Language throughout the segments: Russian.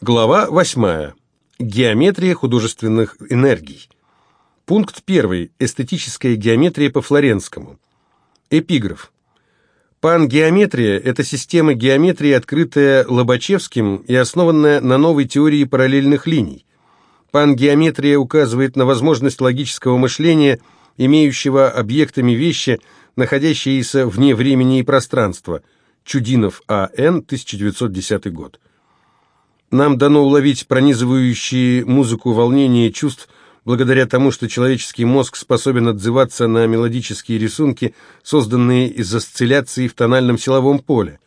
Глава 8. Геометрия художественных энергий. Пункт 1. Эстетическая геометрия по Флоренскому. Эпиграф. Пангеометрия – это система геометрии, открытая Лобачевским и основанная на новой теории параллельных линий. Пангеометрия указывает на возможность логического мышления, имеющего объектами вещи, находящиеся вне времени и пространства. Чудинов А.Н. 1910 год. Нам дано уловить пронизывающие музыку волнения чувств благодаря тому, что человеческий мозг способен отзываться на мелодические рисунки, созданные из осцилляций в тональном силовом поле.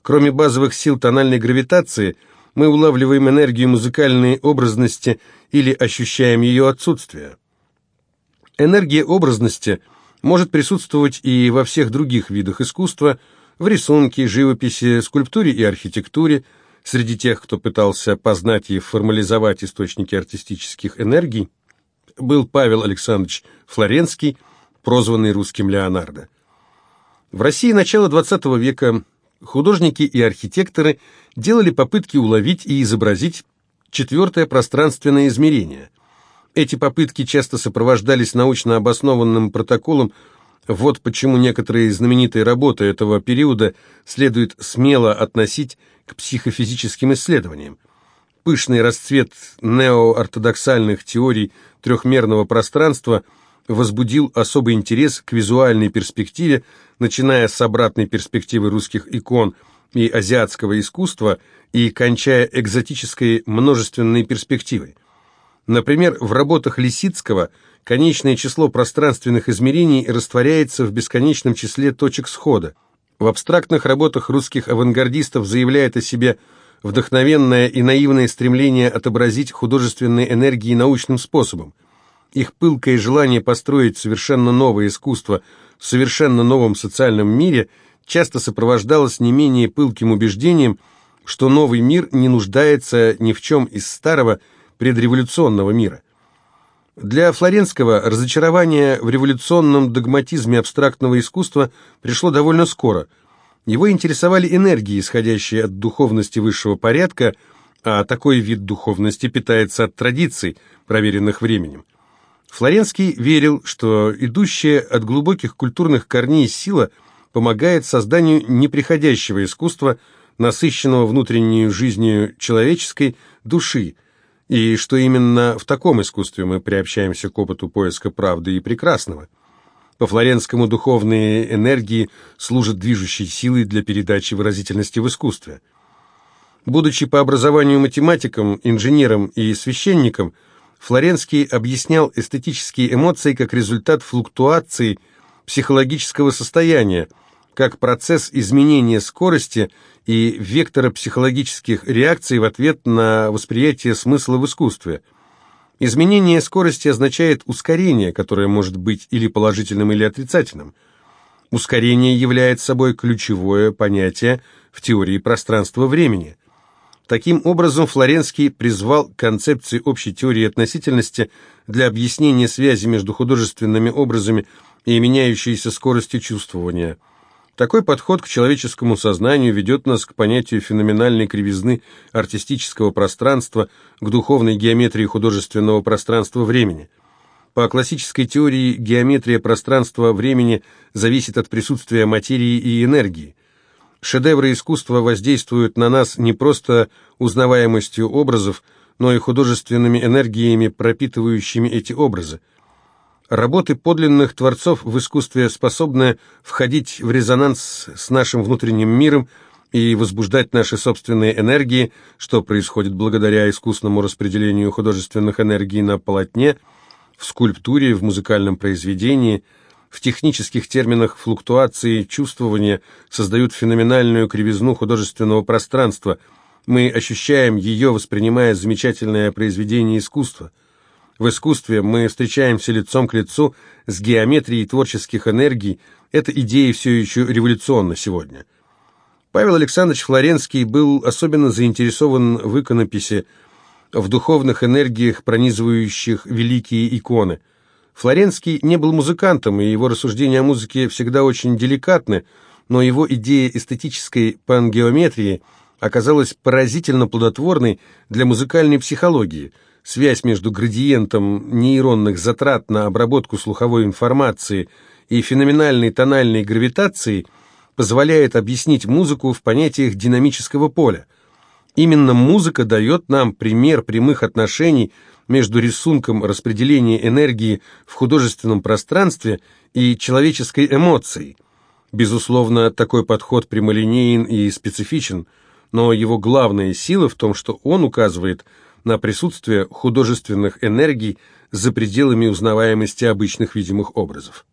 Кроме базовых сил тональной гравитации, мы улавливаем энергию музыкальной образности или ощущаем ее отсутствие. Энергия образности может присутствовать и во всех других видах искусства, в рисунке, живописи, скульптуре и архитектуре, Среди тех, кто пытался познать и формализовать источники артистических энергий, был Павел Александрович Флоренский, прозванный русским Леонардо. В России начала XX века художники и архитекторы делали попытки уловить и изобразить четвертое пространственное измерение. Эти попытки часто сопровождались научно обоснованным протоколом вот почему некоторые знаменитые работы этого периода следует смело относить к психофизическим исследованиям. Пышный расцвет неоортодоксальных теорий трехмерного пространства возбудил особый интерес к визуальной перспективе, начиная с обратной перспективы русских икон и азиатского искусства и кончая экзотической множественной перспективой. Например, в работах Лисицкого – конечное число пространственных измерений растворяется в бесконечном числе точек схода. В абстрактных работах русских авангардистов заявляет о себе вдохновенное и наивное стремление отобразить художественные энергии научным способом. Их пылкое желание построить совершенно новое искусство в совершенно новом социальном мире часто сопровождалось не менее пылким убеждением, что новый мир не нуждается ни в чем из старого предреволюционного мира – для Флоренского разочарование в революционном догматизме абстрактного искусства пришло довольно скоро. Его интересовали энергии, исходящие от духовности высшего порядка, а такой вид духовности питается от традиций, проверенных временем. Флоренский верил, что идущая от глубоких культурных корней сила помогает созданию неприходящего искусства, насыщенного внутренней жизнью человеческой души, и что именно в таком искусстве мы приобщаемся к опыту поиска правды и прекрасного. По Флоренскому духовные энергии служат движущей силой для передачи выразительности в искусстве. Будучи по образованию математиком, инженером и священником, Флоренский объяснял эстетические эмоции как результат флуктуации психологического состояния, как процесс изменения скорости и вектора психологических реакций в ответ на восприятие смысла в искусстве. Изменение скорости означает ускорение, которое может быть или положительным, или отрицательным. Ускорение является собой ключевое понятие в теории пространства-времени. Таким образом, Флоренский призвал концепции общей теории относительности для объяснения связи между художественными образами и меняющейся скоростью чувствования – такой подход к человеческому сознанию ведет нас к понятию феноменальной кривизны артистического пространства, к духовной геометрии художественного пространства-времени. По классической теории геометрия пространства-времени зависит от присутствия материи и энергии. Шедевры искусства воздействуют на нас не просто узнаваемостью образов, но и художественными энергиями, пропитывающими эти образы. Работы подлинных творцов в искусстве способны входить в резонанс с нашим внутренним миром и возбуждать наши собственные энергии, что происходит благодаря искусному распределению художественных энергий на полотне, в скульптуре, в музыкальном произведении, в технических терминах флуктуации чувствования создают феноменальную кривизну художественного пространства. Мы ощущаем ее, воспринимая замечательное произведение искусства – в искусстве мы встречаемся лицом к лицу с геометрией творческих энергий. Эта идея все еще революционна сегодня. Павел Александрович Флоренский был особенно заинтересован в иконописи, в духовных энергиях, пронизывающих великие иконы. Флоренский не был музыкантом, и его рассуждения о музыке всегда очень деликатны, но его идея эстетической пангеометрии оказалась поразительно плодотворной для музыкальной психологии. Связь между градиентом нейронных затрат на обработку слуховой информации и феноменальной тональной гравитацией позволяет объяснить музыку в понятиях динамического поля. Именно музыка дает нам пример прямых отношений между рисунком распределения энергии в художественном пространстве и человеческой эмоцией. Безусловно, такой подход прямолинеен и специфичен – но его главная сила в том, что он указывает на присутствие художественных энергий за пределами узнаваемости обычных видимых образов.